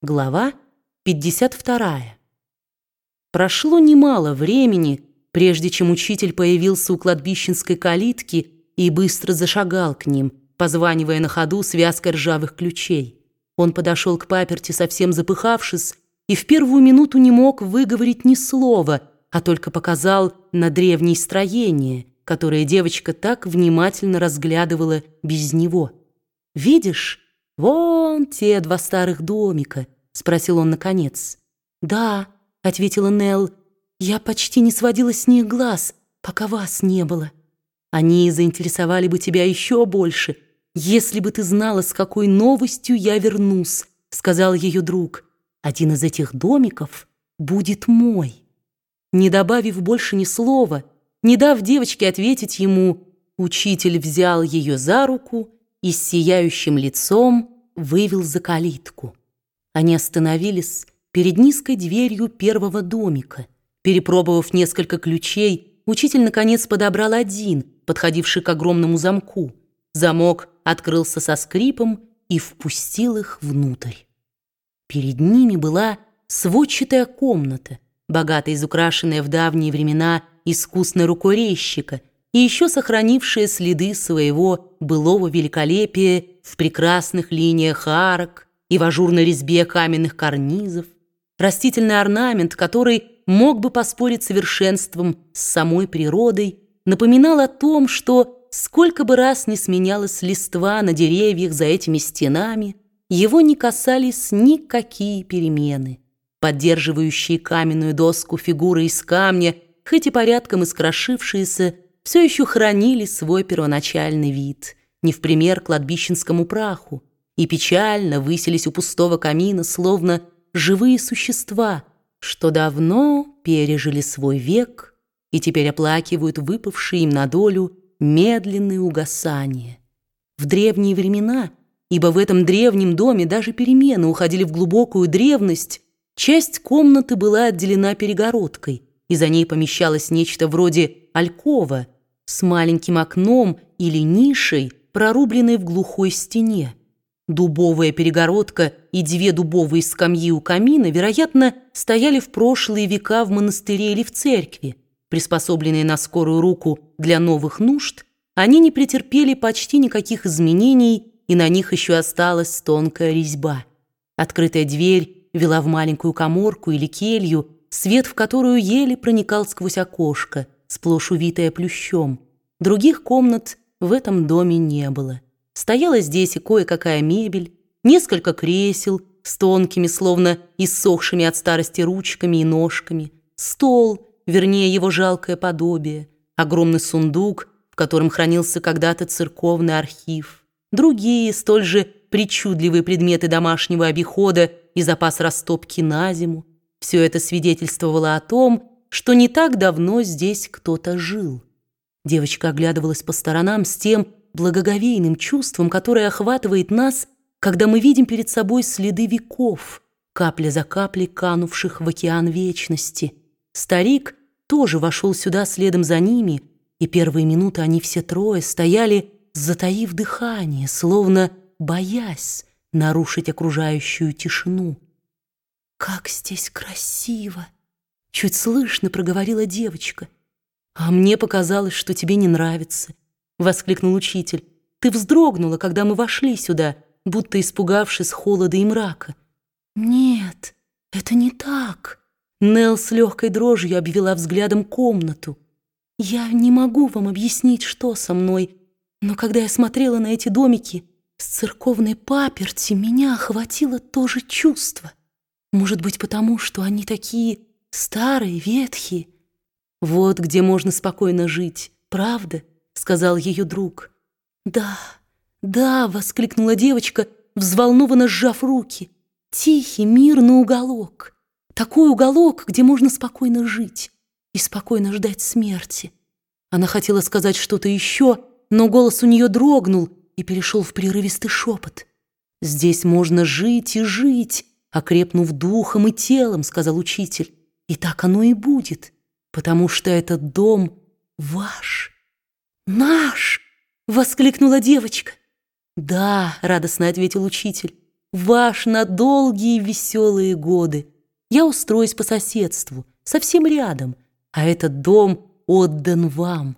Глава 52. Прошло немало времени, прежде чем учитель появился у кладбищенской калитки и быстро зашагал к ним, позванивая на ходу связкой ржавых ключей. Он подошел к паперти, совсем запыхавшись, и в первую минуту не мог выговорить ни слова, а только показал на древнее строение, которое девочка так внимательно разглядывала без него. «Видишь?» «Вон те два старых домика», — спросил он наконец. «Да», — ответила Нелл, — «я почти не сводила с них глаз, пока вас не было. Они заинтересовали бы тебя еще больше, если бы ты знала, с какой новостью я вернусь», — сказал ее друг. «Один из этих домиков будет мой». Не добавив больше ни слова, не дав девочке ответить ему, учитель взял ее за руку и с сияющим лицом вывел за калитку. Они остановились перед низкой дверью первого домика. Перепробовав несколько ключей, учитель наконец подобрал один, подходивший к огромному замку. Замок открылся со скрипом и впустил их внутрь. Перед ними была сводчатая комната, богато изукрашенная в давние времена искусной рукой резчика и еще сохранившая следы своего былого великолепия в прекрасных линиях арок и в ажурной резьбе каменных карнизов, растительный орнамент, который мог бы поспорить совершенством с самой природой, напоминал о том, что сколько бы раз не сменялась листва на деревьях за этими стенами, его не касались никакие перемены. Поддерживающие каменную доску фигуры из камня, хоть и порядком искрошившиеся, все еще хранили свой первоначальный вид, не в пример кладбищенскому праху, и печально высились у пустого камина, словно живые существа, что давно пережили свой век и теперь оплакивают выпавшие им на долю медленные угасания. В древние времена, ибо в этом древнем доме даже перемены уходили в глубокую древность, часть комнаты была отделена перегородкой, и за ней помещалось нечто вроде алькова – с маленьким окном или нишей, прорубленной в глухой стене. Дубовая перегородка и две дубовые скамьи у камина, вероятно, стояли в прошлые века в монастыре или в церкви. Приспособленные на скорую руку для новых нужд, они не претерпели почти никаких изменений, и на них еще осталась тонкая резьба. Открытая дверь вела в маленькую коморку или келью, свет в которую еле проникал сквозь окошко – сплошь увитая плющом. Других комнат в этом доме не было. Стояла здесь и кое-какая мебель, несколько кресел с тонкими, словно иссохшими от старости ручками и ножками, стол, вернее его жалкое подобие, огромный сундук, в котором хранился когда-то церковный архив, другие, столь же причудливые предметы домашнего обихода и запас растопки на зиму. Все это свидетельствовало о том, что не так давно здесь кто-то жил. Девочка оглядывалась по сторонам с тем благоговейным чувством, которое охватывает нас, когда мы видим перед собой следы веков, капля за каплей канувших в океан вечности. Старик тоже вошел сюда следом за ними, и первые минуты они все трое стояли, затаив дыхание, словно боясь нарушить окружающую тишину. «Как здесь красиво!» Чуть слышно проговорила девочка. «А мне показалось, что тебе не нравится», — воскликнул учитель. «Ты вздрогнула, когда мы вошли сюда, будто испугавшись холода и мрака». «Нет, это не так». Нелл с легкой дрожью обвела взглядом комнату. «Я не могу вам объяснить, что со мной, но когда я смотрела на эти домики с церковной паперти, меня охватило то же чувство. Может быть, потому что они такие старые, ветхие. Вот где можно спокойно жить, правда?» — сказал ее друг. «Да, да!» — воскликнула девочка, взволнованно сжав руки. «Тихий, мирный уголок. Такой уголок, где можно спокойно жить и спокойно ждать смерти». Она хотела сказать что-то еще, но голос у нее дрогнул и перешел в прерывистый шепот. «Здесь можно жить и жить, окрепнув духом и телом», — сказал учитель. И так оно и будет, потому что этот дом ваш. Наш! Воскликнула девочка. Да, радостно ответил учитель. ваш на долгие веселые годы. Я устроюсь по соседству, совсем рядом, а этот дом отдан вам.